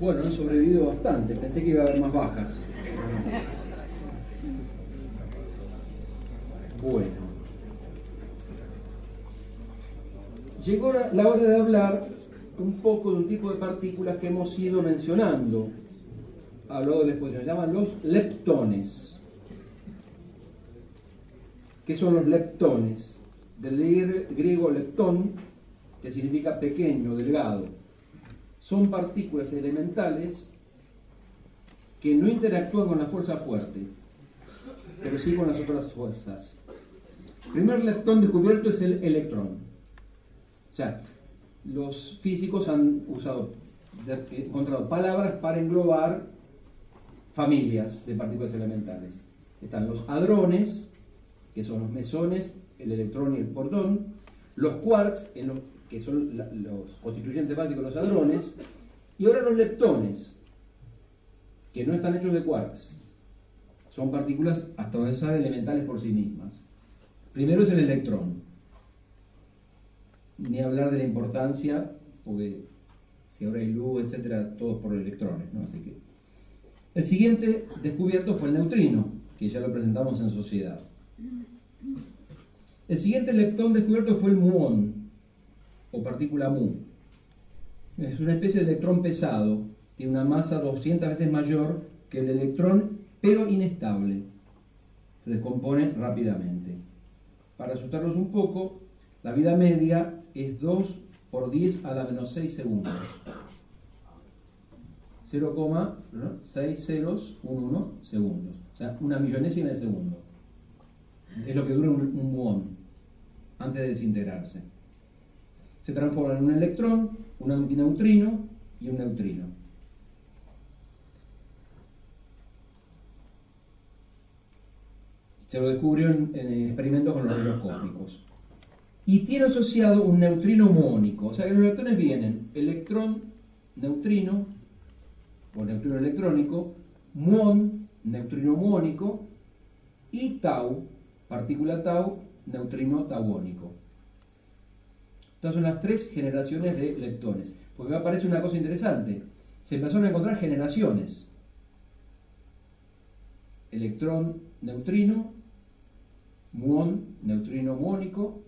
Bueno, han sobrevivido bastante. Pensé que iba a haber más bajas. Bueno. Llegó la hora de hablar un poco de un tipo de partículas que hemos ido mencionando a lo largo de la exposición. Se llaman los leptones. ¿Qué son los leptones? Del griego leptón, que significa pequeño, delgado. Son partículas elementales que no interactúan con la fuerza fuerte, pero sí con las otras fuerzas. El primer leptón descubierto es el electrón. O sea, los físicos han usado, encontrado palabras para englobar familias de partículas elementales. Están los hadrones, que son los mesones, el electrón y el protón, los quarks, que son los constituyentes básicos los hadrones, y ahora los leptones, que no están hechos de quarks. Son partículas, hasta donde se elementales por sí mismas. Primero es el electrón ni hablar de la importancia, porque si ahora hay luz, etcétera, todos por electrones, ¿no? Así que. El siguiente descubierto fue el neutrino, que ya lo presentamos en sociedad. El siguiente leptón descubierto fue el muón, o partícula mu. Es una especie de electrón pesado, tiene una masa 200 veces mayor que el electrón, pero inestable. Se descompone rápidamente. Para asustarlos un poco, la vida media es 2 por 10 a la menos 6 segundos. 0,6011 segundos. O sea, una millonésima de segundo. Es lo que dura un, muón antes de desintegrarse. Se transforma en un electrón, un antineutrino y un neutrino. Se lo descubrió en, en experimentos con los rayos cósmicos y tiene asociado un neutrino muónico. O sea que los electrones vienen electrón, neutrino, o neutrino electrónico, muón, neutrino muónico, y tau, partícula tau, neutrino tauónico. Estas son las tres generaciones de leptones. Porque acá aparece una cosa interesante. Se empezaron a encontrar generaciones. Electrón, neutrino, muón, neutrino muónico,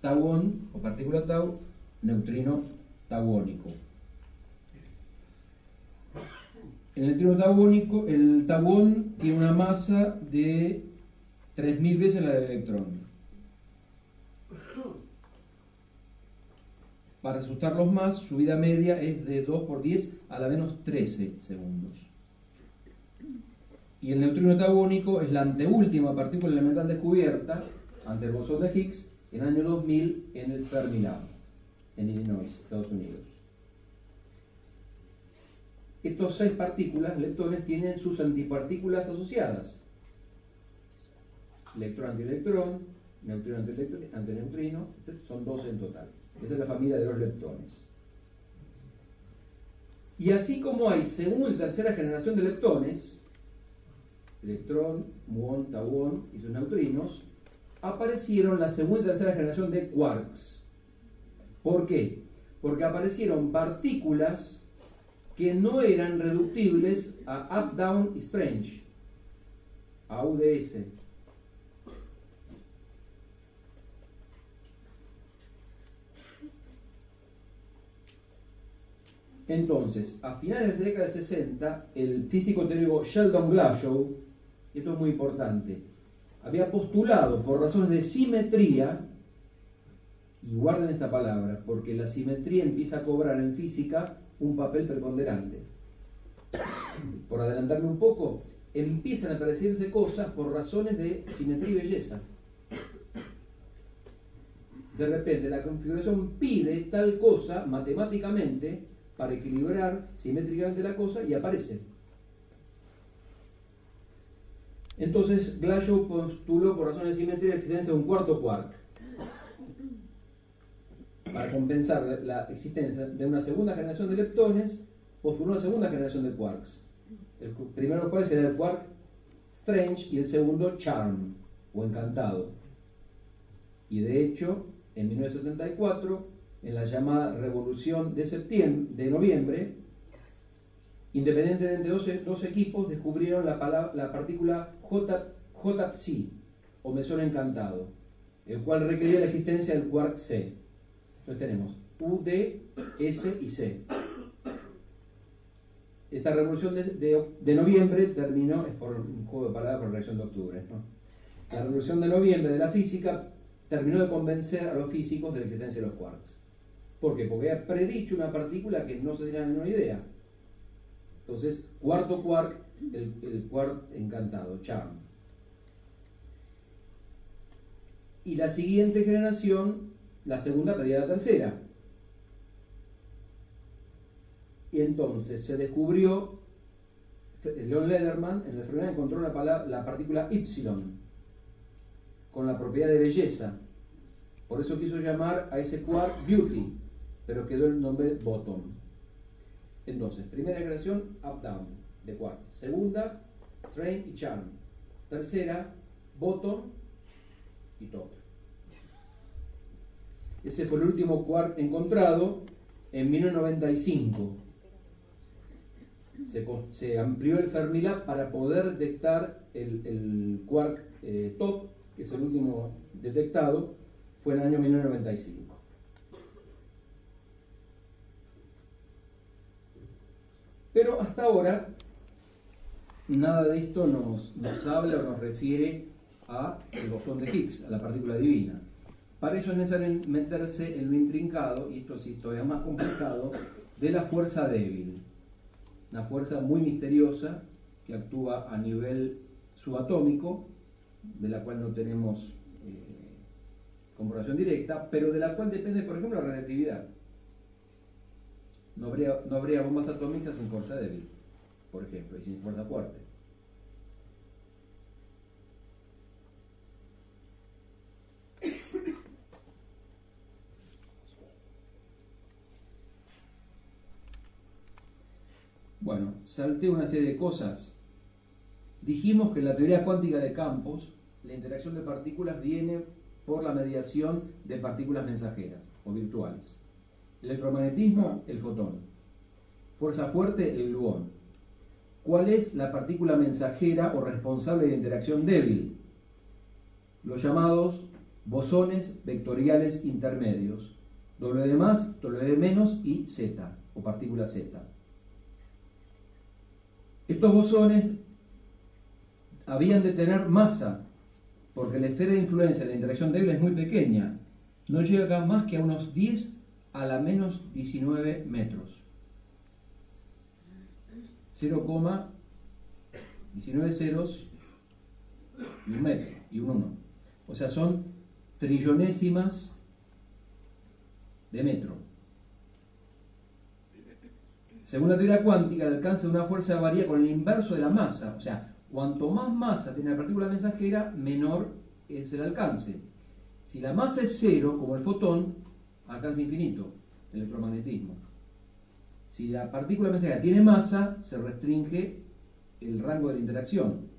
tauón o partícula tau, neutrino tauónico. El neutrino tauónico, el tauón tiene una masa de 3.000 veces la del electrón. Para asustarlos más, su vida media es de 2 por 10 a la menos 13 segundos. Y el neutrino tauónico es la anteúltima partícula elemental descubierta ante el bosón de Higgs en el año 2000 en el Fermilab, en Illinois, Estados Unidos. Estos seis partículas, leptones, tienen sus antipartículas asociadas. Electrón antielectrón, neutrino antineutrino, son 12 en total. Esa es la familia de los leptones. Y así como hay segunda y tercera generación de leptones, electrón, muón, tauón y sus neutrinos, aparecieron la segunda y tercera generación de quarks. ¿Por qué? Porque aparecieron partículas que no eran reductibles a up-down strange, a UDS. Entonces, a finales de la década de 60, el físico teórico Sheldon Glashow, esto es muy importante, había postulado por razones de simetría, y guarden esta palabra, porque la simetría empieza a cobrar en física un papel preponderante. Por adelantarme un poco, empiezan a aparecerse cosas por razones de simetría y belleza. De repente la configuración pide tal cosa matemáticamente para equilibrar simétricamente la cosa y aparece. Entonces, Glashow postuló por razones de simetría la existencia de un cuarto quark para compensar la existencia de una segunda generación de leptones, postuló una segunda generación de quarks. El primero de los cuales era el quark Strange y el segundo Charm, o encantado. Y de hecho, en 1974, en la llamada Revolución de, septiembre, de noviembre, Independientemente de dos, equipos, descubrieron la, la partícula J, JC, o mesón encantado, el cual requería la existencia del quark C. Entonces tenemos U, D, S y C. Esta revolución de, noviembre terminó, es por un juego de palabras por reacción de octubre, la revolución de noviembre de la física terminó de convencer a los físicos de la existencia de los quarks. ¿Por qué? Porque había predicho una partícula que no se tenían ninguna idea. Entonces, cuarto quark, el, quark encantado, charm. Y la siguiente generación, la segunda pedía la tercera. Y entonces se descubrió, Leon Lederman en la enfermedad encontró la partícula Y con la propiedad de belleza. Por eso quiso llamar a ese quark beauty, pero quedó el nombre bottom. Entonces, primera generación, up-down de quarks. Segunda, strain y charm. Tercera, bottom y top. Ese fue el último quark encontrado en 1995 se, amplió el Fermilab para poder detectar el, quark eh, top, que es el último detectado, fue en el año 1995. Pero hasta ahora nada de esto nos, habla o nos refiere a el bosón de Higgs, a la partícula divina. Para eso es necesario meterse en lo intrincado, y esto sí todavía más complicado, de la fuerza débil una fuerza muy misteriosa que actúa a nivel subatómico, de la cual no tenemos eh, comprobación directa, pero de la cual depende, por ejemplo, la radiactividad. No habría, no bombas atómicas sin fuerza débil, por ejemplo, y sin fuerza fuerte. Bueno, salté una serie de cosas. Dijimos que en la teoría cuántica de campos, la interacción de partículas viene por la mediación de partículas mensajeras o virtuales. Electromagnetismo, el fotón. Fuerza fuerte, el gluón. ¿Cuál es la partícula mensajera o responsable de interacción débil? Los llamados bosones vectoriales intermedios, W de más, W de menos y Z, o partícula Z. Estos bosones habían de tener masa, porque la esfera de influencia de la interacción débil es muy pequeña, no llega más que a unos 10 a la menos 19 metros. 0,19 ceros y un metro y un 1. O sea, son trillonésimas de metro. Según la teoría cuántica, el alcance de una fuerza varía con el inverso de la masa. O sea, cuanto más masa tiene la partícula mensajera, menor es el alcance. Si la masa es cero, como el fotón, alcance infinito, el electromagnetismo. Si la partícula mensajera tiene masa, se restringe el rango de la interacción.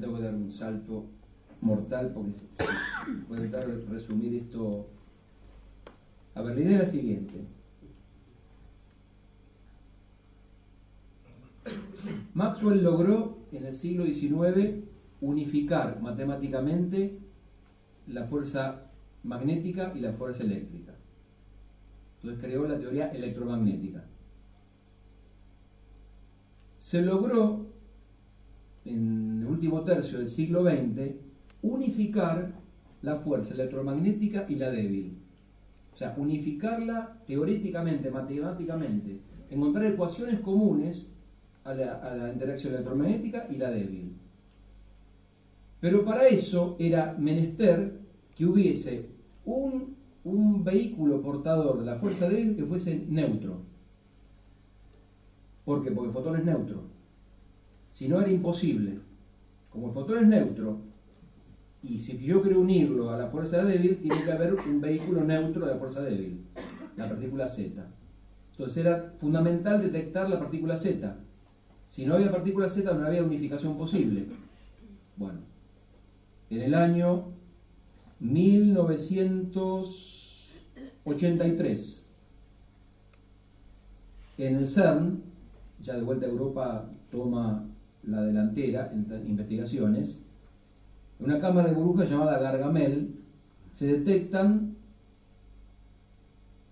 tengo que dar un salto mortal porque voy a tratar de resumir esto. A idea es la siguiente. Maxwell logró en el siglo XIX unificar matemáticamente la fuerza magnética y la fuerza eléctrica. Entonces creó la teoría electromagnética. Se logró en el último tercio del siglo XX, unificar la fuerza electromagnética y la débil. O sea, unificarla teóricamente, matemáticamente, encontrar ecuaciones comunes a la, interacción electromagnética y la débil. Pero para eso era menester que hubiese un, un vehículo portador de la fuerza débil que fuese neutro. ¿Por qué? Porque el fotón es neutro. Si no era imposible. Como el fotón es neutro, y si yo quiero unirlo a la fuerza débil, tiene que haber un vehículo neutro de la fuerza débil, la partícula Z. Entonces era fundamental detectar la partícula Z. Si no había partícula Z, no había unificación posible. Bueno, en el año 1983, en el CERN, ya de vuelta a Europa toma la delantera en investigaciones, en una cámara de burbujas llamada Gargamel se detectan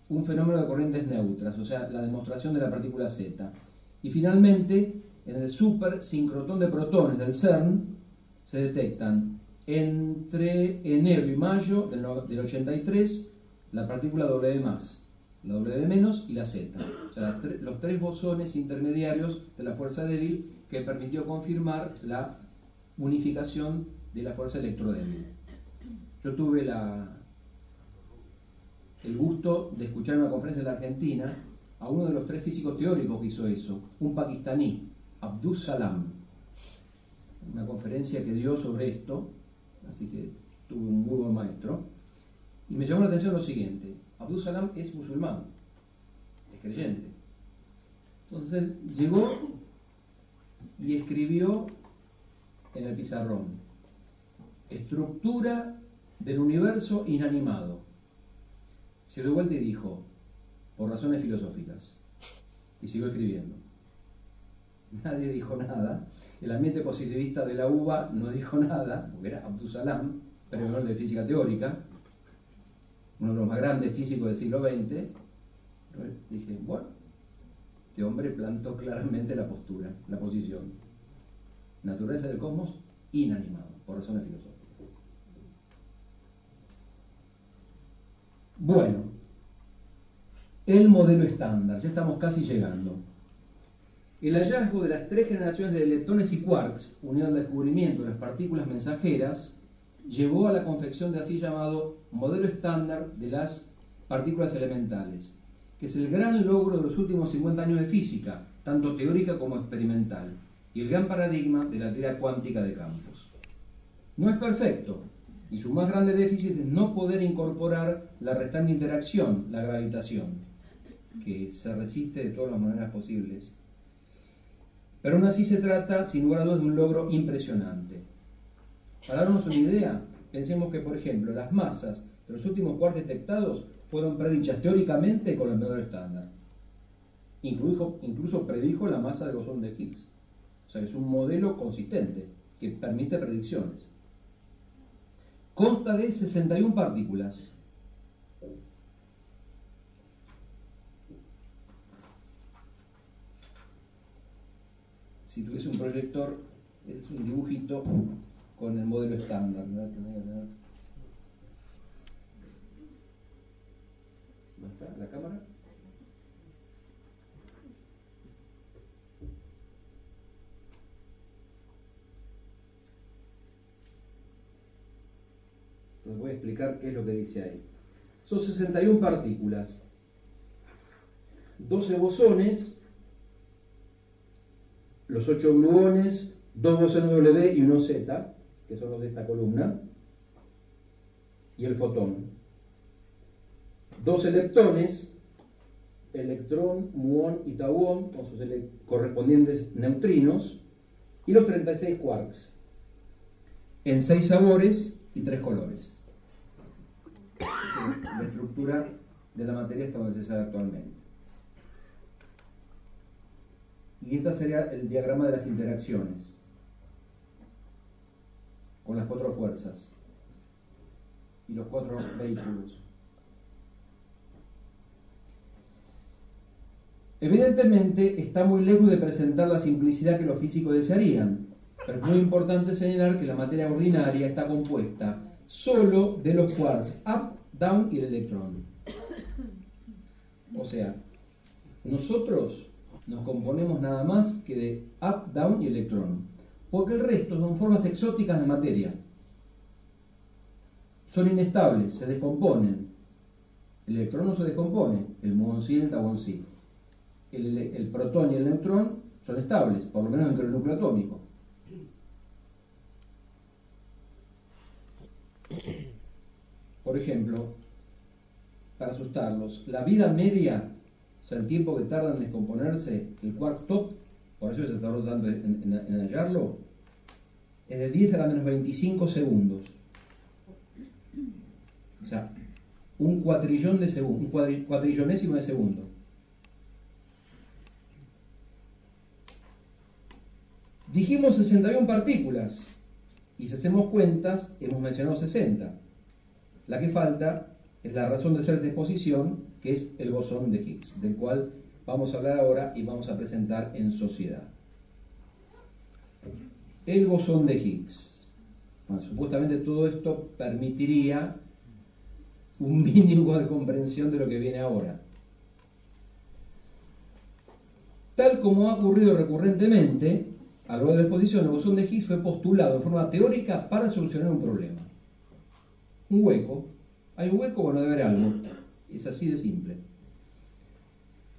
un fenómeno de corrientes neutras, o sea, la demostración de la partícula Z. Y finalmente, en el super sincrotón de protones del CERN, se detectan entre enero y mayo del, 83 la partícula W más, la W menos y la Z. O sea, los tres bosones intermediarios de la fuerza débil que permitió confirmar la unificación de la fuerza electrodébil. Yo tuve el gusto de escuchar una conferencia en la Argentina a uno de los tres físicos teóricos que hizo eso, un pakistaní, Abdus Salam. Una conferencia que dio sobre esto, así que tuve un muy buen maestro. Y me llamó la atención lo siguiente: Abdul Salam es musulmán, es creyente. Entonces llegó y escribió en el pizarrón: Estructura del universo inanimado. Vuelta y dijo: Por razones filosóficas. Y siguió escribiendo. Nadie dijo nada. El ambiente positivista de la UBA no dijo nada, porque era Abdul Salam, premio de física teórica, uno de los más grandes físicos del siglo XX. Dije, bueno, este hombre plantó claramente la postura, la posición. Naturaleza del cosmos inanimado, por razones filosóficas. Bueno, el modelo estándar, ya estamos casi llegando. El hallazgo de las tres generaciones de electrones y quarks, unido al descubrimiento de las partículas mensajeras, llevó a la confección del así llamado modelo estándar de las partículas elementales, que es el gran logro de los últimos 50 años de física, tanto teórica como experimental, y el gran paradigma de la teoría cuántica de campos. No es perfecto, y su más grande déficit es no poder incorporar la restante interacción, la gravitación, que se resiste de todas las maneras posibles pero aún así se trata, sin lugar a dudas, de un logro impresionante. Para darnos una idea, pensemos que, por ejemplo, las masas de los últimos quarks detectados fueron predichas teóricamente con el modelo estándar. Incluso, incluso predijo la masa de bosón de Higgs. O sea, es un modelo consistente que permite predicciones. Consta de 61 partículas, si tuviese un proyector, es un dibujito con el modelo estándar. está? ¿La cámara? Entonces voy a explicar qué es lo que dice ahí. Son 61 partículas, 12 bosones los ocho gluones, dos bosones W y uno Z, que son los de esta columna, y el fotón. Dos leptones, electrón, muón y tauón, con sus correspondientes neutrinos, y los 36 quarks, en seis sabores y tres colores. La estructura de la materia está donde se sabe actualmente. Y este sería el diagrama de las interacciones con las cuatro fuerzas y los cuatro vehículos. Evidentemente está muy lejos de presentar la simplicidad que los físicos desearían, pero es muy importante señalar que la materia ordinaria está compuesta solo de los quarks up, down y el electrón. O sea, nosotros nos componemos nada más que de up, down y electrón, porque el resto son formas exóticas de materia. Son inestables, se descomponen. El electrón no se descompone, el muón sí el tauón sí. El, el protón y el neutrón son estables, por lo menos dentro del núcleo atómico. Por ejemplo, para asustarlos, la vida media el tiempo que tarda en descomponerse el quark top por eso se tardó tanto en, hallarlo, es de 10 a la menos 25 segundos. O sea, un cuatrillón de segundo, un cuatrillonésimo de segundo. Dijimos 61 partículas y si hacemos cuentas hemos mencionado 60. La que falta es la razón de ser de exposición, que es el bosón de Higgs, del cual vamos a hablar ahora y vamos a presentar en sociedad. El bosón de Higgs. supuestamente todo esto permitiría un mínimo de comprensión de lo que viene ahora. Tal como ha ocurrido recurrentemente, a lo largo de la exposición, el bosón de Higgs fue postulado de forma teórica para solucionar un problema. Un hueco. Hay un hueco, bueno, debe haber algo. Es así de simple.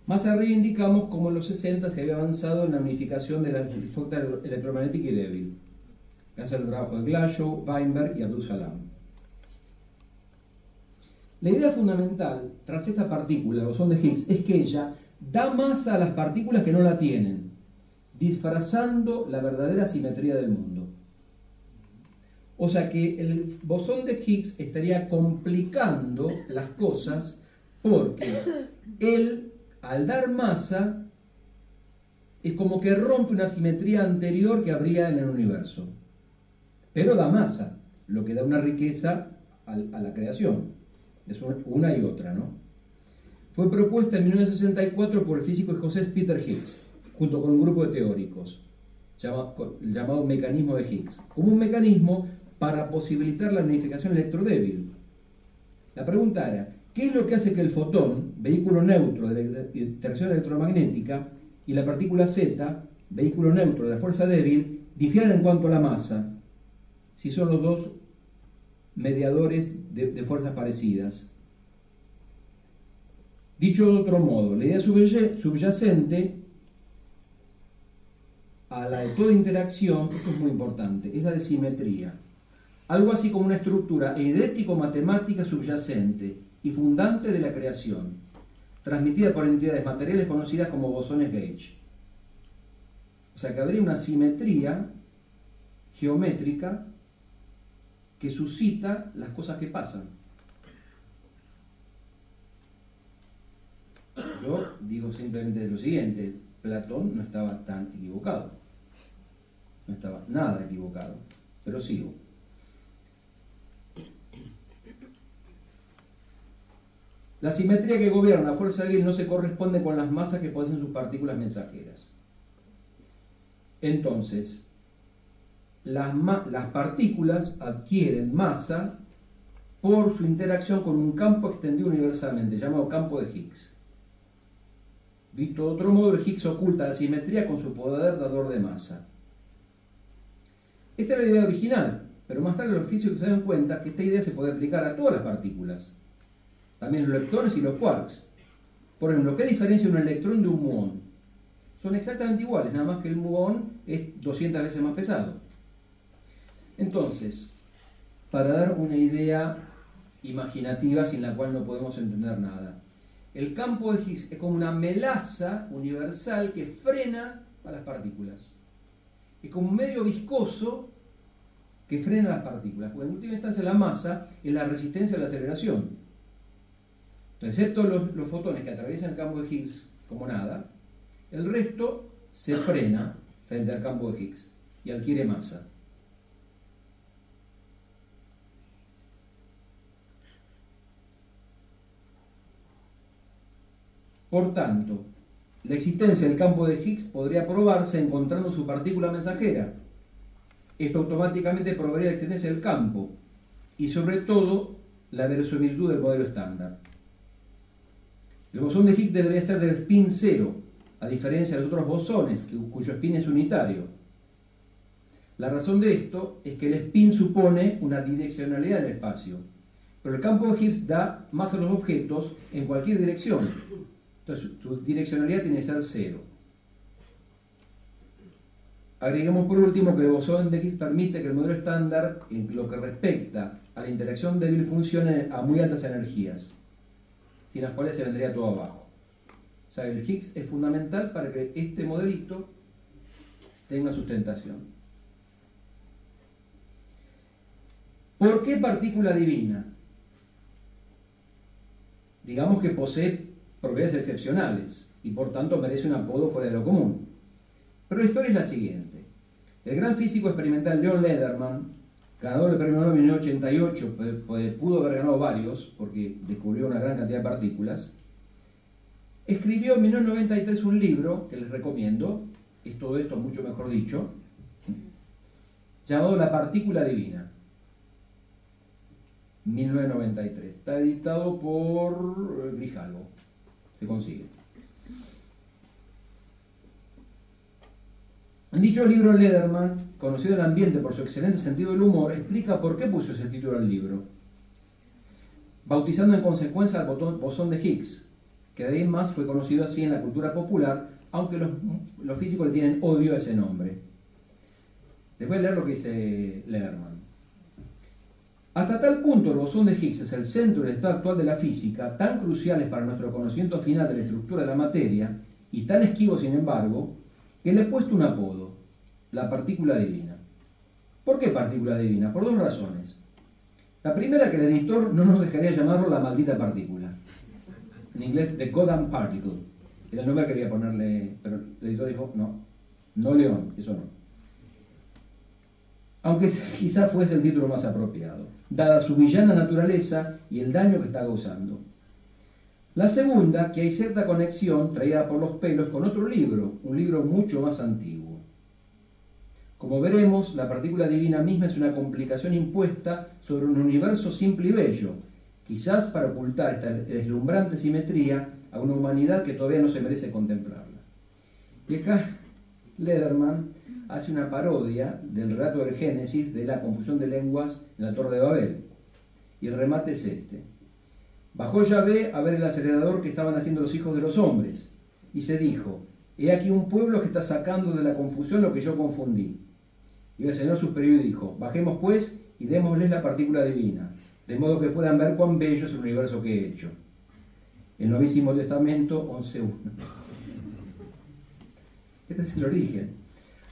Más arriba indicamos cómo en los 60 se había avanzado en la unificación de la fuerza electromagnética y débil, gracias al trabajo de Glashow, Weinberg y Abdul Salam. La idea fundamental tras esta partícula, el bosón de Higgs, es que ella da masa a las partículas que no la tienen, disfrazando la verdadera simetría del mundo. O sea que el bosón de Higgs estaría complicando las cosas porque él al dar masa, es como que rompe una simetría anterior que habría en el universo. Pero da masa, lo que da una riqueza a la creación. Es una y otra, ¿no? Fue propuesta en 1964 por el físico escocés Peter Higgs, junto con un grupo de teóricos, llamado mecanismo de Higgs, como un mecanismo para posibilitar la unificación electrodébil. La pregunta era, ¿Qué es lo que hace que el fotón, vehículo neutro de interacción electromagnética, y la partícula Z, vehículo neutro de la fuerza débil, difieran en cuanto a la masa, si son los dos mediadores de, fuerzas parecidas? Dicho de otro modo, la idea subyacente a la de toda interacción, esto es muy importante, es la de simetría. Algo así como una estructura eidético-matemática subyacente y fundante de la creación, transmitida por entidades materiales conocidas como bosones Gauge. O sea que habría una simetría geométrica que suscita las cosas que pasan. Yo digo simplemente lo siguiente, Platón no estaba tan equivocado, no estaba nada equivocado, pero sigo. La simetría que gobierna la fuerza débil no se corresponde con las masas que poseen sus partículas mensajeras. Entonces, las, las partículas adquieren masa por su interacción con un campo extendido universalmente, llamado campo de Higgs. Visto de otro modo, el Higgs oculta la simetría con su poder dador de masa. Esta es la idea original, pero más tarde los físicos se dan cuenta que esta idea se puede aplicar a todas las partículas también los leptones y los quarks. Por ejemplo, ¿qué diferencia un electrón de un muón? Son exactamente iguales, nada más que el muón es 200 veces más pesado. Entonces, para dar una idea imaginativa sin la cual no podemos entender nada, el campo de Higgs es como una melaza universal que frena a las partículas. Es como un medio viscoso que frena las partículas, porque en última instancia la masa es la resistencia a la aceleración excepto los, los fotones que atraviesan el campo de Higgs como nada, el resto se frena frente al campo de Higgs y adquiere masa. Por tanto, la existencia del campo de Higgs podría probarse encontrando su partícula mensajera. Esto automáticamente probaría la existencia del campo y sobre todo la verosimilitud del modelo estándar. El bosón de Higgs debería ser del spin cero, a diferencia de los otros bosones, cuyo spin es unitario. La razón de esto es que el spin supone una direccionalidad en el espacio, pero el campo de Higgs da más a los objetos en cualquier dirección. Entonces su direccionalidad tiene que ser cero. Agreguemos por último que el bosón de Higgs permite que el modelo estándar, en lo que respecta a la interacción débil, funcione a muy altas energías sin las cuales se vendría todo abajo. O sea, el Higgs es fundamental para que este modelito tenga sustentación. ¿Por qué partícula divina? Digamos que posee propiedades excepcionales y por tanto merece un apodo fuera de lo común. Pero la historia es la siguiente. El gran físico experimental Leon Lederman, ganador del premio Nobel en 1988, pudo haber ganado varios porque descubrió una gran cantidad de partículas, escribió en 1993 un libro que les recomiendo, es todo esto mucho mejor dicho, llamado La partícula divina. 1993. Está editado por Grijalvo. Se consigue. En dicho libro, Lederman, conocido en el ambiente por su excelente sentido del humor, explica por qué puso ese título al libro, bautizando en consecuencia al bosón de Higgs, que de ahí más fue conocido así en la cultura popular, aunque los, físicos le tienen odio a ese nombre. Les voy a leer lo que dice Lederman. Hasta tal punto el bosón de Higgs es el centro del estado actual de la física, tan cruciales para nuestro conocimiento final de la estructura de la materia, y tan esquivo sin embargo, que le he puesto un apodo, la partícula divina. ¿Por qué partícula divina? Por dos razones. La primera, que el editor no nos dejaría llamarlo la maldita partícula. En inglés, the goddamn particle. Era el nombre que quería ponerle, pero el editor dijo, no, no León, eso no. Aunque quizá fuese el título más apropiado, dada su villana naturaleza y el daño que está causando. La segunda, que hay cierta conexión traída por los pelos con otro libro, un libro mucho más antiguo. Como veremos, la partícula divina misma es una complicación impuesta sobre un universo simple y bello, quizás para ocultar esta deslumbrante simetría a una humanidad que todavía no se merece contemplarla. Y acá Lederman hace una parodia del relato del Génesis de la confusión de lenguas en la Torre de Babel. Y el remate es este. Bajó Yahvé a ver el acelerador que estaban haciendo los hijos de los hombres, y se dijo, he aquí un pueblo que está sacando de la confusión lo que yo confundí. Y el Señor superior dijo, bajemos pues y démosles la partícula divina, de modo que puedan ver cuán bello es el universo que he hecho. El Novísimo Testamento 11.1. Este es el origen.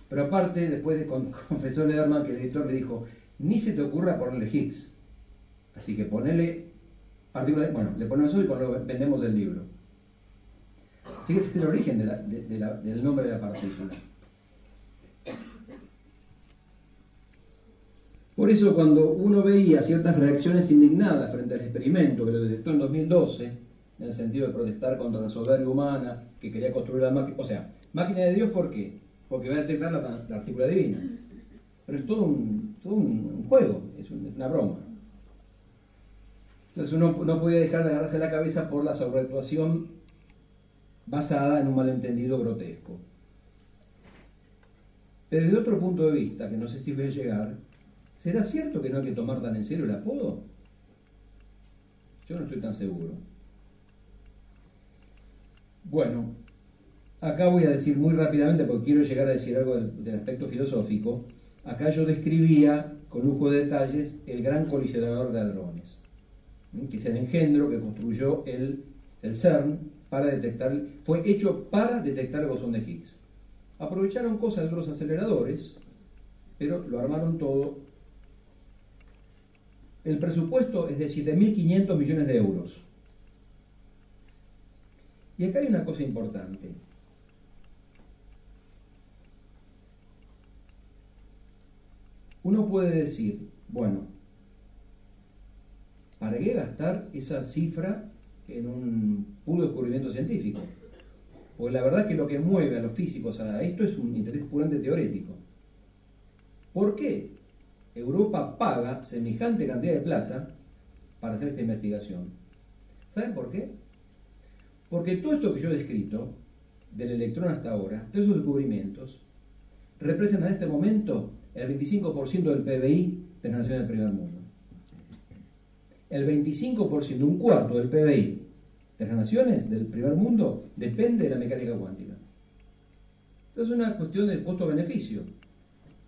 Pero aparte, después de confesó Lederman que el editor le dijo, ni se te ocurra ponerle Higgs. Así que ponele bueno, le ponemos eso y vendemos el libro. Así que este es el origen del nombre de la partícula. Por eso cuando uno veía ciertas reacciones indignadas frente al experimento que lo detectó en 2012, en el sentido de protestar contra la soberbia humana que quería construir la máquina, o sea, máquina de Dios, ¿por qué? Porque va a detectar la, partícula divina. Pero es todo un, juego, es una broma. Entonces uno no podía dejar de agarrarse la cabeza por la sobreactuación basada en un malentendido grotesco. Desde otro punto de vista, que no sé si voy a llegar, ¿será cierto que no hay que tomar tan en serio el apodo? Yo no estoy tan seguro. Bueno, acá voy a decir muy rápidamente, porque quiero llegar a decir algo del, aspecto filosófico. Acá yo describía con lujo de detalles el gran colisionador de hadrones que es el engendro que construyó el, el CERN para detectar, fue hecho para detectar el bosón de Higgs. Aprovecharon cosas de los aceleradores, pero lo armaron todo. El presupuesto es de 7.500 millones de euros. Y acá hay una cosa importante. Uno puede decir, bueno, ¿Para qué gastar esa cifra en un puro descubrimiento científico? Porque la verdad es que lo que mueve a los físicos a esto es un interés puramente teórico. ¿Por qué Europa paga semejante cantidad de plata para hacer esta investigación? ¿Saben por qué? Porque todo esto que yo he descrito, del electrón hasta ahora, todos esos descubrimientos, representan en este momento el 25% del PBI de las naciones del primer mundo el 25%, un cuarto del PBI de las naciones del primer mundo depende de la mecánica cuántica. Entonces es una cuestión de costo-beneficio.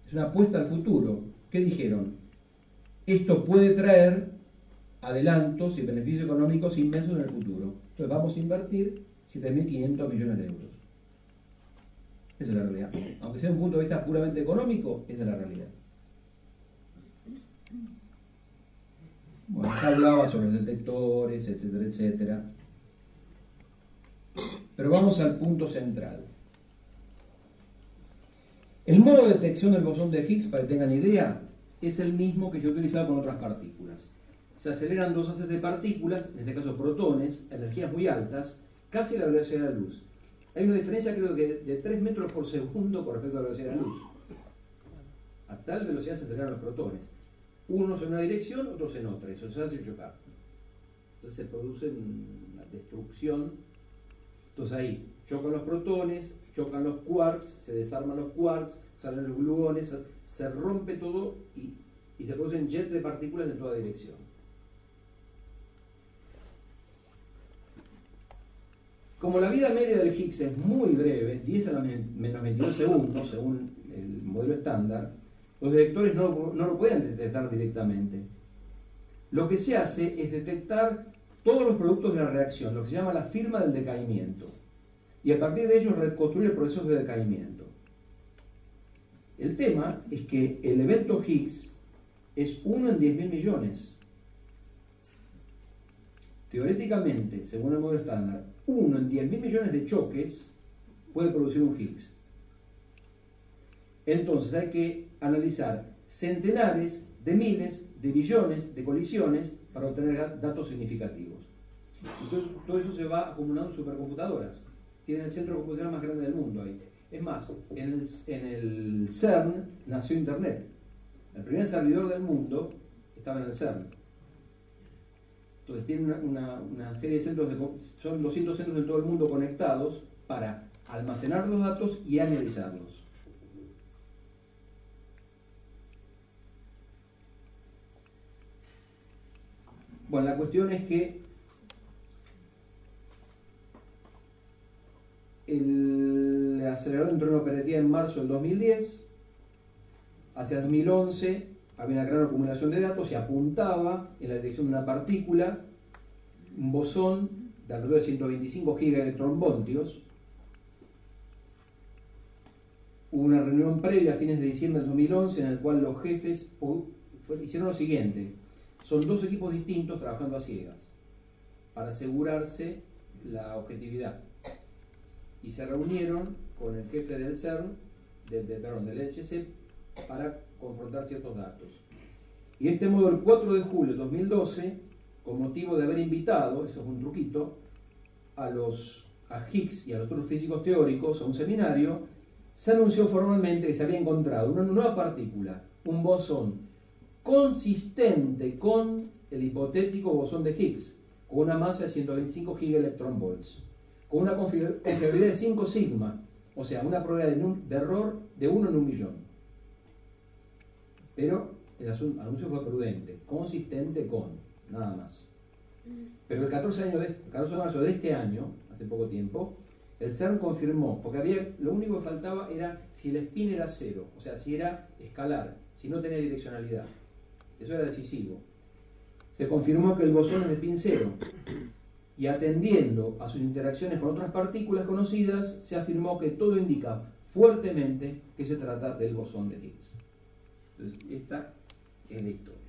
Es una apuesta al futuro. ¿Qué dijeron? Esto puede traer adelantos y beneficios económicos inmensos en el futuro. Entonces vamos a invertir 7.500 millones de euros. Esa es la realidad. Aunque sea un punto de vista puramente económico, esa es la realidad. Bueno, ya hablaba sobre los detectores, etcétera, etcétera. Pero vamos al punto central. El modo de detección del bosón de Higgs, para que tengan idea, es el mismo que se ha utilizado con otras partículas. Se aceleran dos haces de partículas, en este caso protones, energías muy altas, casi a la velocidad de la luz. Hay una diferencia creo que de 3 metros por segundo con respecto a la velocidad de la luz. A tal velocidad se aceleran los protones. Unos en una dirección, otros en otra. Eso se hace chocar. Entonces se produce una destrucción. Entonces ahí chocan los protones, chocan los quarks, se desarman los quarks, salen los gluones, se rompe todo y, se producen jets de partículas en toda dirección. Como la vida media del Higgs es muy breve, 10 a la menos 22 segundos, según el modelo estándar, los detectores no, no lo pueden detectar directamente. Lo que se hace es detectar todos los productos de la reacción, lo que se llama la firma del decaimiento, y a partir de ellos reconstruir el proceso de decaimiento. El tema es que el evento Higgs es uno en 10.000 millones. Teóricamente, según el modelo estándar, uno en 10.000 millones de choques puede producir un Higgs. Entonces hay que analizar centenares de miles de billones de colisiones para obtener datos significativos. Entonces, todo eso se va acumulando en supercomputadoras. Tiene el centro de computación más grande del mundo ahí. Es más, en el, en el CERN nació Internet. El primer servidor del mundo estaba en el CERN. Entonces tiene una, serie de centros, de, son 200 centros en todo el mundo conectados para almacenar los datos y analizarlos. Bueno, la cuestión es que el acelerador entró en operativa en marzo del 2010, hacia 2011 había una gran acumulación de datos y apuntaba en la dirección de una partícula, un bosón de alrededor de 125 gigaelectronvoltios. Hubo una reunión previa a fines de diciembre del 2011 en la cual los jefes hicieron lo siguiente. Son dos equipos distintos trabajando a ciegas para asegurarse la objetividad. Y se reunieron con el jefe del CERN, de, perdón, del para confrontar ciertos datos. Y de este modo, el 4 de julio de 2012, con motivo de haber invitado, eso es un truquito, a los a Higgs y a los otros físicos teóricos a un seminario, se anunció formalmente que se había encontrado una nueva partícula, un bosón consistente con el hipotético bosón de Higgs, con una masa de 125 gigaelectronvolts, con una confiabilidad de 5 sigma, o sea, una probabilidad de error de 1 en un millón. Pero el anuncio fue prudente, consistente con, nada más. Pero el 14, año de, 14 de marzo de este año, hace poco tiempo, el CERN confirmó, porque había, lo único que faltaba era si el spin era cero, o sea, si era escalar, si no tenía direccionalidad. Eso era decisivo. Se confirmó que el bosón es de spin cero. Y atendiendo a sus interacciones con otras partículas conocidas, se afirmó que todo indica fuertemente que se trata del bosón de Higgs. Esta es la historia.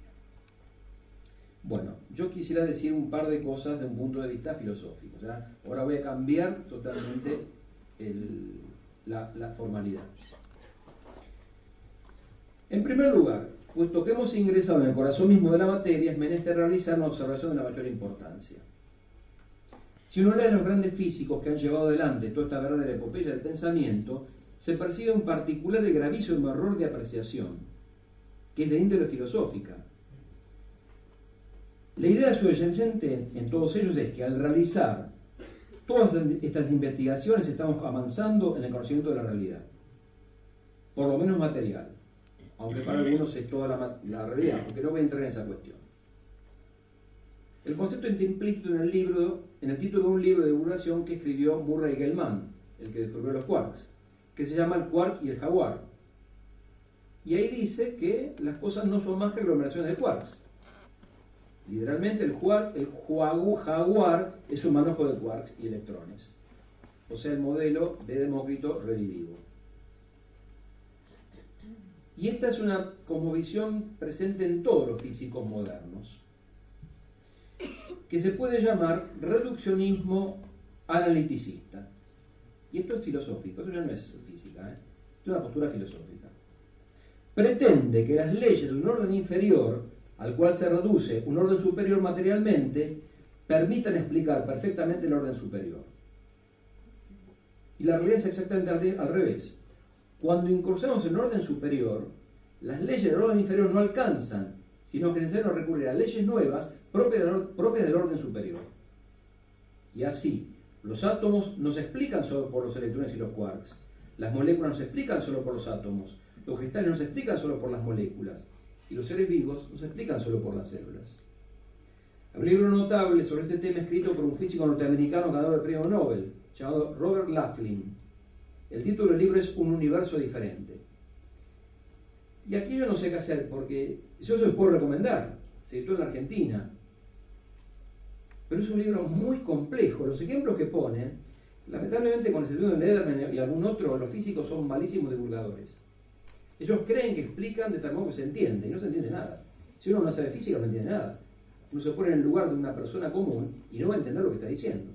Bueno, yo quisiera decir un par de cosas de un punto de vista filosófico. Ahora voy a cambiar totalmente la, la formalidad. En primer lugar, puesto que hemos ingresado en el corazón mismo de la materia, es menester realizar una observación de la mayor importancia. Si uno lee los grandes físicos que han llevado adelante toda esta verdadera epopeya del pensamiento, se percibe un particular y gravísimo error de apreciación que es de índole filosófica. La idea subyacente en todos ellos es que al realizar todas estas investigaciones estamos avanzando en el conocimiento de la realidad, por lo menos material, aunque para algunos es toda la, realidad, aunque no voy a entrar en esa cuestión. El concepto está implícito en el libro, en el título de un libro de divulgación que escribió Murray Gell-Mann, el que descubrió los quarks, que se llama El quark y el jaguar, y ahí dice que las cosas no son más que aglomeraciones de quarks. Literalmente el, el jaguar es un manojo de quarks y electrones. O sea, el modelo de Demócrito revivido. Y esta es una cosmovisión presente en todos los físicos modernos, que se puede llamar reduccionismo analiticista. Y esto es filosófico, esto ya no es física, ¿eh? es una postura filosófica. Pretende que las leyes de un orden inferior, al cual se reduce un orden superior materialmente, permitan explicar perfectamente el orden superior. Y la realidad es exactamente al revés. Cuando incursionamos en orden superior, las leyes del orden inferior no alcanzan, sino que necesitamos recurrir a leyes nuevas propias del orden superior. Y así, los átomos no se explican solo por los electrones y los quarks, las moléculas no se explican solo por los átomos, los cristales no se explican solo por las moléculas, y los seres vivos no se explican solo por las células. Hay un libro notable sobre este tema escrito por un físico norteamericano ganador del premio Nobel, llamado Robert Laughlin. El título del libro es Un universo diferente. Y aquí yo no sé qué hacer, porque yo se los puedo recomendar, se editó en Argentina. Pero es un libro muy complejo. Los ejemplos que ponen, lamentablemente con excepción de Lederman y algún otro, los físicos son malísimos divulgadores. Ellos creen que explican de tal modo que se entiende, y no se entiende nada. Si uno no sabe física, no entiende nada. Uno se pone en el lugar de una persona común y no va a entender lo que está diciendo.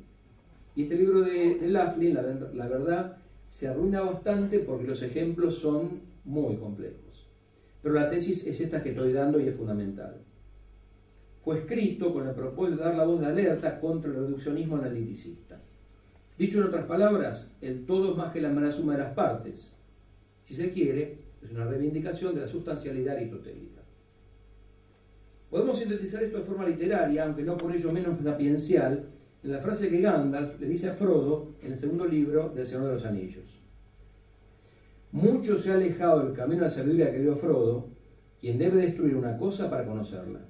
Y este libro de Laughlin, la, verdad, se arruina bastante porque los ejemplos son muy complejos. Pero la tesis es esta que estoy dando y es fundamental. Fue escrito con el propósito de dar la voz de alerta contra el reduccionismo analiticista. Dicho en otras palabras, el todo es más que la mera suma de las partes. Si se quiere, es una reivindicación de la sustancialidad aristotélica. Podemos sintetizar esto de forma literaria, aunque no por ello menos sapiencial, en la frase que Gandalf le dice a Frodo en el segundo libro del Señor de los Anillos. Mucho se ha alejado del camino de la sabiduría, querido Frodo, quien debe destruir una cosa para conocerla.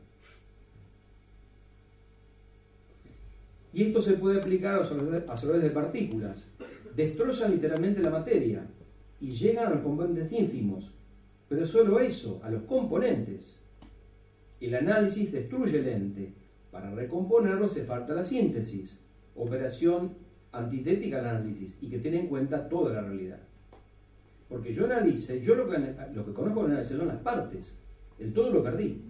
Y esto se puede aplicar a los de partículas. Destrozan literalmente la materia y llegan a los componentes ínfimos. Pero solo eso, a los componentes. El análisis destruye el ente, para recomponerlo se falta la síntesis, operación antitética al análisis y que tiene en cuenta toda la realidad. Porque yo analice, yo lo que, lo que conozco de análisis son las partes, el todo lo perdí.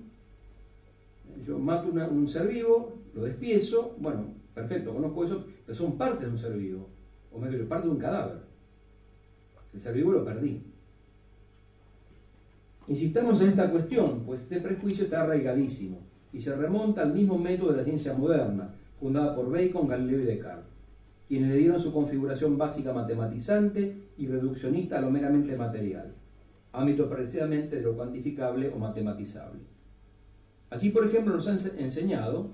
Yo mato un ser vivo, lo despiezo, bueno, perfecto, conozco eso, pero son partes de un ser vivo, o medio parte de un cadáver. El ser vivo lo perdí. Insistamos en esta cuestión, pues este prejuicio está arraigadísimo y se remonta al mismo método de la ciencia moderna, fundada por Bacon, Galileo y Descartes, quienes le dieron su configuración básica matematizante y reduccionista a lo meramente material, ámbito precisamente de lo cuantificable o matematizable. Así, por ejemplo, nos han enseñado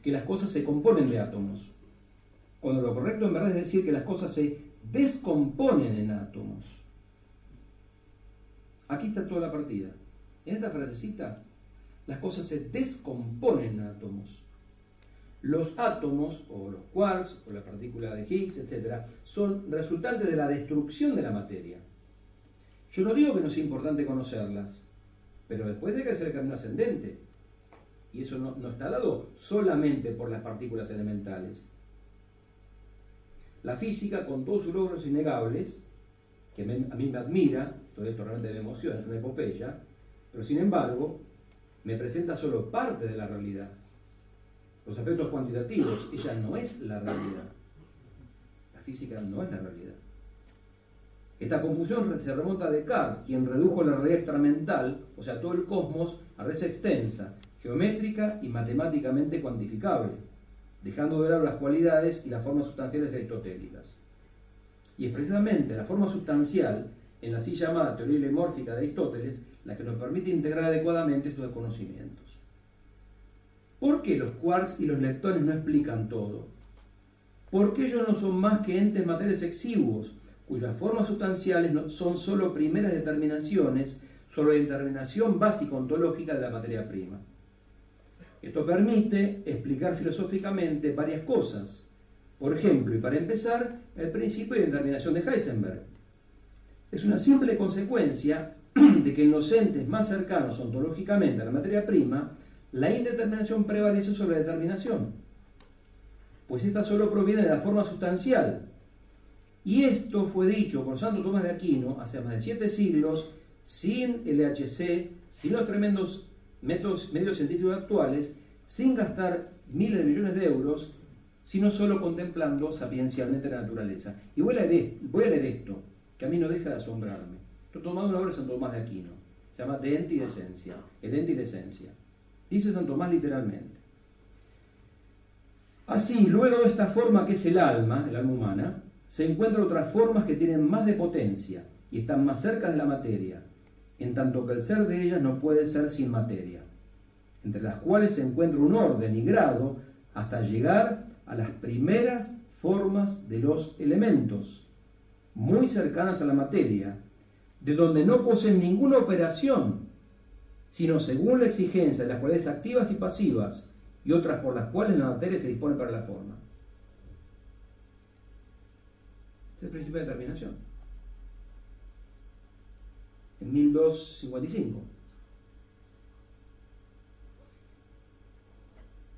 que las cosas se componen de átomos, cuando lo correcto en verdad es decir que las cosas se descomponen en átomos. Aquí está toda la partida. En esta frasecita las cosas se descomponen en átomos. Los átomos, o los quarks, o la partícula de Higgs, etc., son resultantes de la destrucción de la materia. Yo no digo que no sea importante conocerlas, pero después hay que hacer el camino ascendente. Y eso no, está dado solamente por las partículas elementales. La física, con todos sus logros innegables, que a mí me admira, todo esto realmente me emociona, es una epopeya, pero sin embargo, me presenta solo parte de la realidad. Los aspectos cuantitativos, ella no es la realidad. La física no es la realidad. Esta confusión se remonta a Descartes, quien redujo la realidad extramental, o sea, todo el cosmos, a red extensa, geométrica y matemáticamente cuantificable, dejando de lado las cualidades y las formas sustanciales aristotélicas. Y es precisamente la forma sustancial, en la así llamada teoría lemórfica de Aristóteles, la que nos permite integrar adecuadamente estos conocimientos. ¿Por qué los quarks y los leptones no explican todo? Porque ellos no son más que entes materiales exiguos, cuyas formas sustanciales son solo primeras determinaciones sobre la determinación básica ontológica de la materia prima. Esto permite explicar filosóficamente varias cosas. Por ejemplo, y para empezar, el principio de determinación de Heisenberg. Es una simple consecuencia de que en los entes más cercanos ontológicamente a la materia prima, la indeterminación prevalece sobre la determinación, pues esta solo proviene de la forma sustancial. Y esto fue dicho por Santo Tomás de Aquino hace más de siete siglos sin LHC, sin los tremendos métodos, medios científicos actuales, sin gastar miles de millones de euros, sino solo contemplando sapiencialmente la naturaleza. Y voy a leer, esto, que a mí no deja de asombrarme. Estoy tomando una obra de Santo Tomás de Aquino, se llama De Ente y de Esencia, el ente y de esencia. Dice Santo Tomás literalmente. Así, luego de esta forma que es el alma, el alma humana, se encuentran otras formas que tienen más de potencia y están más cerca de la materia, en tanto que el ser de ellas no puede ser sin materia, entre las cuales se encuentra un orden y grado hasta llegar a las primeras formas de los elementos, muy cercanas a la materia, de donde no poseen ninguna operación, sino según la exigencia de las cualidades activas y pasivas, y otras por las cuales la materia se dispone para la forma. Este es el principio de determinación. En 1255.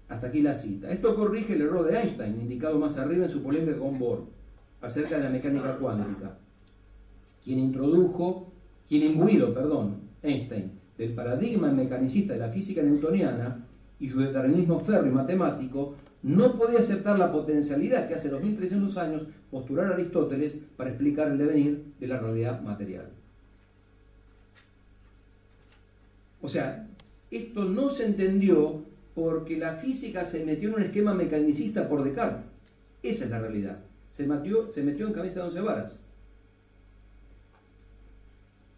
Hasta aquí la cita. Esto corrige el error de Einstein, indicado más arriba en su polémica con Bohr, acerca de la mecánica cuántica, quien introdujo, quien imbuido, perdón, Einstein, del paradigma mecanicista de la física newtoniana y su determinismo férreo y matemático, no podía aceptar la potencialidad que hace 2300 años postular Aristóteles para explicar el devenir de la realidad material. O sea, esto no se entendió porque la física se metió en un esquema mecanicista por Descartes. Esa es la realidad. Se metió, se metió en cabeza de once varas.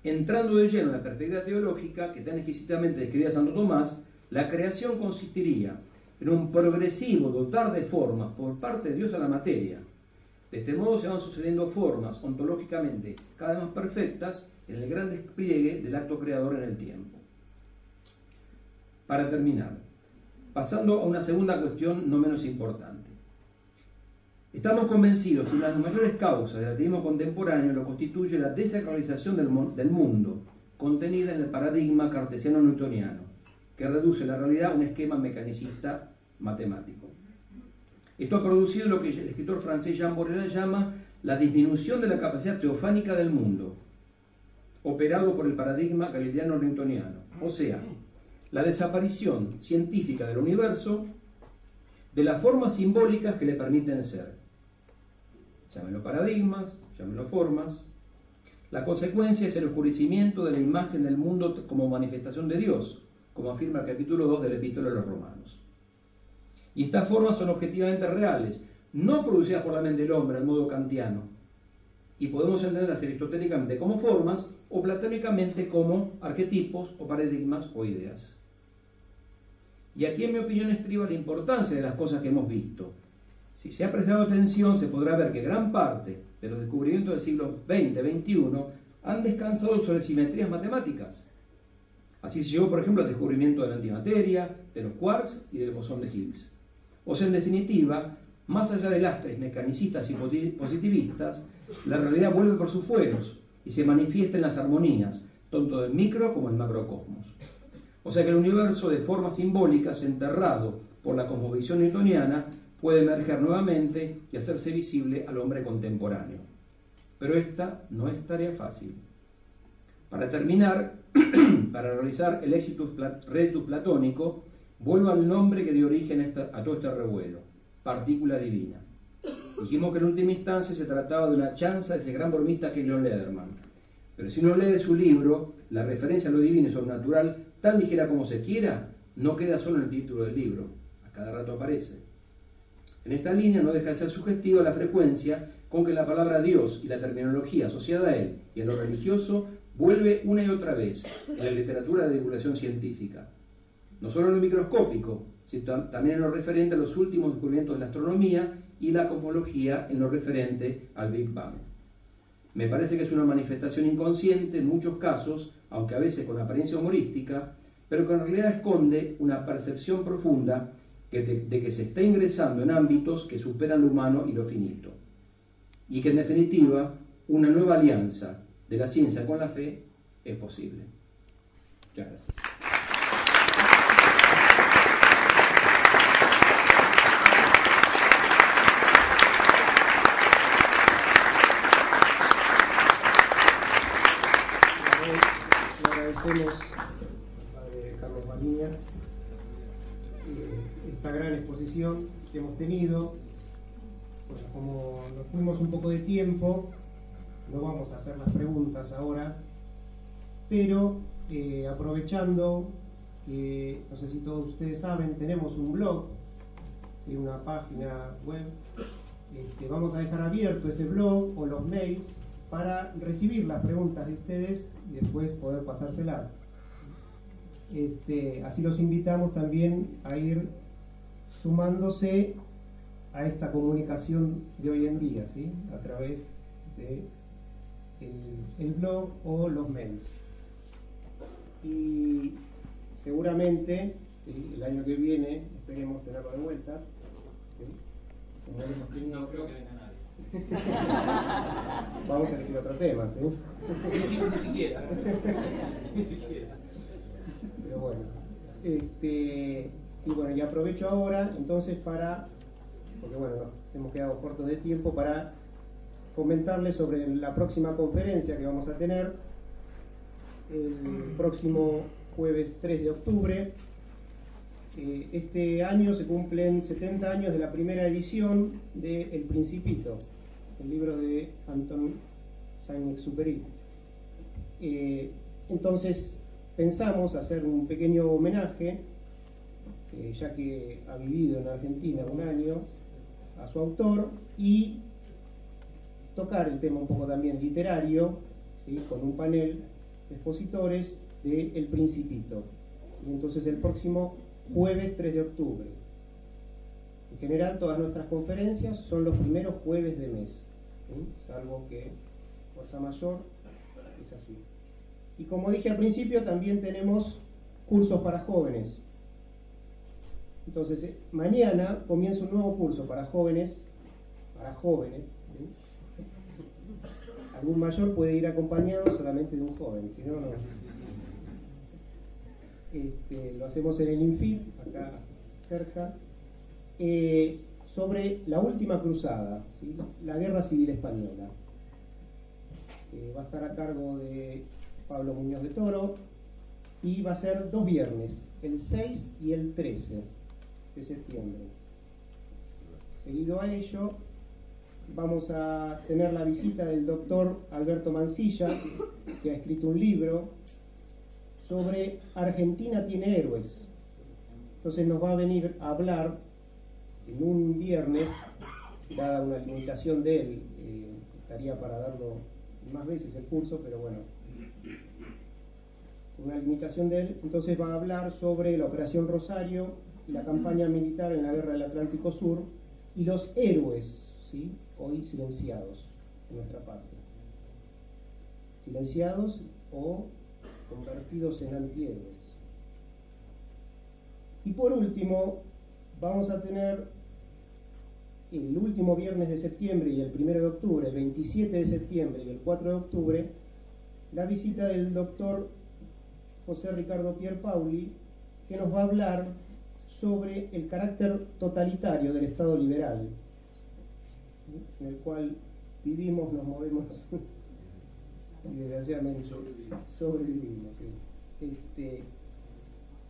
Entrando de lleno en la perspectiva teológica que tan exquisitamente describía Santo Tomás, la creación consistiría en un progresivo dotar de formas por parte de Dios a la materia. De este modo se van sucediendo formas ontológicamente cada vez más perfectas en el gran despliegue del acto creador en el tiempo. Para terminar, pasando a una segunda cuestión no menos importante. Estamos convencidos que una de las mayores causas del ateísmo contemporáneo lo constituye la desacralización del, mundo, contenida en el paradigma cartesiano-newtoniano, que reduce la realidad a un esquema mecanicista matemático. Esto ha producido lo que el escritor francés Jean Baudrillard llama la disminución de la capacidad teofánica del mundo, operado por el paradigma galileano-newtoniano, o sea, la desaparición científica del universo de las formas simbólicas que le permiten ser. Llámenlo paradigmas, llámenlo formas. La consecuencia es el oscurecimiento de la imagen del mundo como manifestación de Dios, como afirma el capítulo 2 del Epístola de los Romanos. Y estas formas son objetivamente reales, no producidas por la mente del hombre al modo kantiano. Y podemos entenderlas aristotélicamente como formas o platónicamente como arquetipos o paradigmas o ideas. Y aquí en mi opinión estriba la importancia de las cosas que hemos visto. Si se ha prestado atención se podrá ver que gran parte de los descubrimientos del siglo XX-XXI han descansado sobre simetrías matemáticas Así se llegó, por ejemplo, al descubrimiento de la antimateria, de los quarks y del bosón de Higgs. O sea, en definitiva, más allá de lastres mecanicistas y positivistas, la realidad vuelve por sus fueros y se manifiesta en las armonías, tanto del micro como del macrocosmos. O sea que el universo de formas simbólicas, enterrado por la cosmovisión newtoniana, puede emerger nuevamente y hacerse visible al hombre contemporáneo. Pero esta no es tarea fácil. Para terminar, para realizar el éxito rectus platónico, vuelvo al nombre que dio origen a todo este revuelo, partícula divina. Dijimos que en última instancia se trataba de una chanza de ese gran bromista que es Leon Lederman. Pero si uno lee su libro, la referencia a lo divino y sobrenatural, tan ligera como se quiera, no queda solo en el título del libro, a cada rato aparece. En esta línea no deja de ser sugestiva la frecuencia con que la palabra Dios y la terminología asociada a él y a lo religioso vuelve una y otra vez en la literatura de divulgación científica, no solo en lo microscópico, sino también en lo referente a los últimos descubrimientos de la astronomía y la cosmología en lo referente al Big Bang. Me parece que es una manifestación inconsciente en muchos casos, aunque a veces con apariencia humorística, pero que en realidad esconde una percepción profunda de, que se está ingresando en ámbitos que superan lo humano y lo finito. Y que en definitiva una nueva alianza de la ciencia con la fe es posible. Muchas gracias. Que hemos tenido. Bueno, como nos fuimos un poco de tiempo, no vamos a hacer las preguntas ahora, pero eh, aprovechando que, no sé si todos ustedes saben, tenemos un blog, una página web, este, vamos a dejar abierto ese blog o los mails para recibir las preguntas de ustedes y después poder pasárselas. Este, así los invitamos también a ir sumándose a esta comunicación de hoy en día, ¿sí? a través de el, blog o los mails. Y seguramente el año que viene esperemos tenerlo de vuelta. No creo que venga nadie. Vamos a elegir otro tema, ¿sí? Ni siquiera. Ni siquiera. Pero bueno. Este, y bueno, y aprovecho ahora entonces para, porque bueno, hemos quedado cortos de tiempo, para comentarles sobre la próxima conferencia que vamos a tener el próximo jueves 3 de octubre. Eh, este año se cumplen 70 años de la primera edición de El Principito, el libro de Anton Saint-Exupéry. Eh, entonces pensamos hacer un pequeño homenaje, eh, ya que ha vivido en Argentina un año, a su autor y tocar el tema un poco también literario, con un panel de expositores de El Principito. Entonces el próximo jueves 3 de octubre. En general todas nuestras conferencias son los primeros jueves de mes, salvo que Fuerza Mayor es así. Y como dije al principio, también tenemos cursos para jóvenes. Entonces, eh, mañana comienza un nuevo curso para jóvenes, para jóvenes, algún mayor puede ir acompañado solamente de un joven, si no, no. Este, lo hacemos en el Infit, acá cerca, eh, sobre la última cruzada, la guerra civil española. Eh, va a estar a cargo de Pablo Muñoz de Toro y va a ser dos viernes, el 6 y el 13 de septiembre. Seguido a ello, vamos a tener la visita del doctor Alberto Mancilla, que ha escrito un libro sobre Argentina tiene héroes. Entonces nos va a venir a hablar en un viernes, dada una limitación de él, eh, estaría para darlo más veces el curso, pero bueno, una limitación de él, entonces va a hablar sobre la Operación Rosario la campaña militar en la Guerra del Atlántico Sur y los héroes ¿sí? hoy silenciados en nuestra patria. Silenciados o convertidos en antihéroes. Y por último, vamos a tener el último viernes de septiembre y el primero de octubre, el 27 de septiembre y el 4 de octubre, la visita del doctor José Ricardo Pierpauli, que nos va a hablar sobre el carácter totalitario del Estado liberal, en el cual vivimos, nos movemos y desgraciadamente sobrevivimos, este,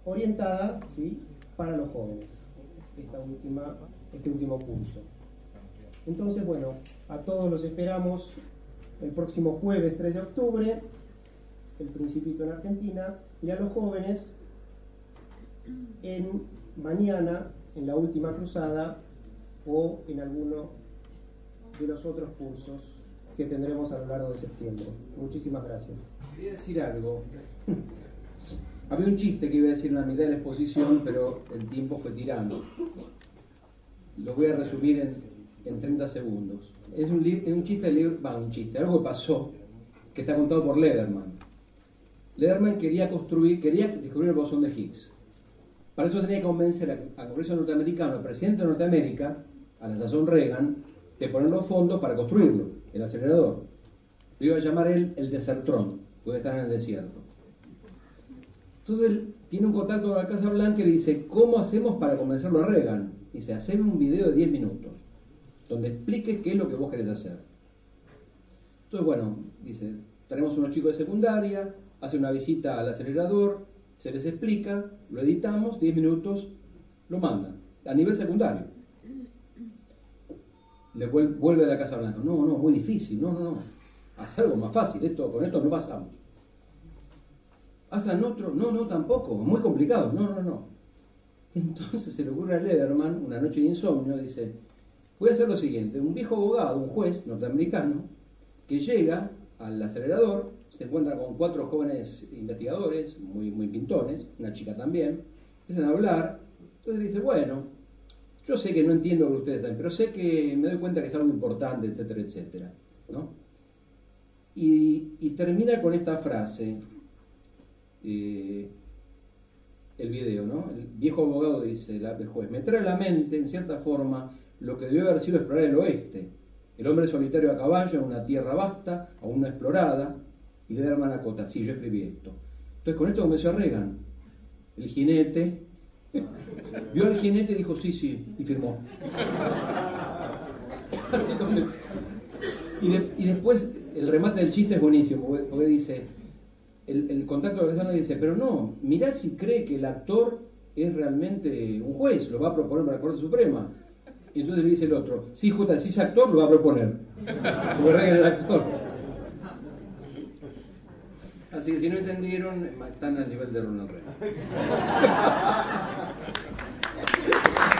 orientada para los jóvenes, esta última, este último curso. Entonces, bueno, a todos los esperamos el próximo jueves 3 de octubre, el Principito en Argentina, y a los jóvenes en mañana, en la última cruzada, o en alguno de los otros cursos que tendremos a lo largo de septiembre. Muchísimas gracias. Quería decir algo. Había un chiste que iba a decir en la mitad de la exposición, pero el tiempo fue tirando. Lo voy a resumir en, en 30 segundos. Es un, es un chiste, va, un chiste, algo que pasó, que está contado por Lederman. Lederman quería construir, quería descubrir el bosón de Higgs. Para eso tenía que convencer al Congreso norteamericano, al presidente de Norteamérica, a la sazón Reagan, de poner los fondos para construirlo el acelerador. Lo iba a llamar él el desertrón, puede estar en el desierto. Entonces él tiene un contacto con la Casa Blanca y le dice, ¿cómo hacemos para convencerlo a Reagan? Dice, hacer un video de 10 minutos, donde explique qué es lo que vos querés hacer. Entonces, bueno, dice, tenemos unos chicos de secundaria, hace una visita al acelerador, se les explica, lo editamos, 10 minutos, lo mandan, a nivel secundario. Le vuelve a la Casa Blanca, no, no, muy difícil, no, no, no, haz algo más fácil, esto, con esto no pasamos. ¿Hacen otro? No, no, tampoco, muy complicado, no, no, no. Entonces se le ocurre a Lederman, una noche de insomnio, dice, voy a hacer lo siguiente, un viejo abogado, un juez norteamericano, que llega al acelerador, se encuentra con cuatro jóvenes investigadores, muy, muy pintones, una chica también, empiezan a hablar, entonces dice, bueno, yo sé que no entiendo lo que ustedes saben, pero sé que me doy cuenta que es algo importante, etcétera, etcétera. ¿no? Y, termina con esta frase, eh, el video, ¿no? El viejo abogado dice, el juez, me trae a la mente, en cierta forma, lo que debió haber sido explorar el oeste. El hombre solitario a caballo en una tierra vasta, aún no explorada, y le da hermana cota, sí, yo escribí esto. Entonces con esto comenzó a Reagan. El jinete, vio al jinete y dijo, sí, sí, y firmó. y, después el remate del chiste es buenísimo, porque, dice, el, contacto de la persona dice, pero no, mirá si cree que el actor es realmente un juez, lo va a proponer para la Corte Suprema. Y entonces le dice el otro, sí, J, si es actor, lo va a proponer. Porque el actor. Así que si no entendieron, están al nivel de Ronald Reagan.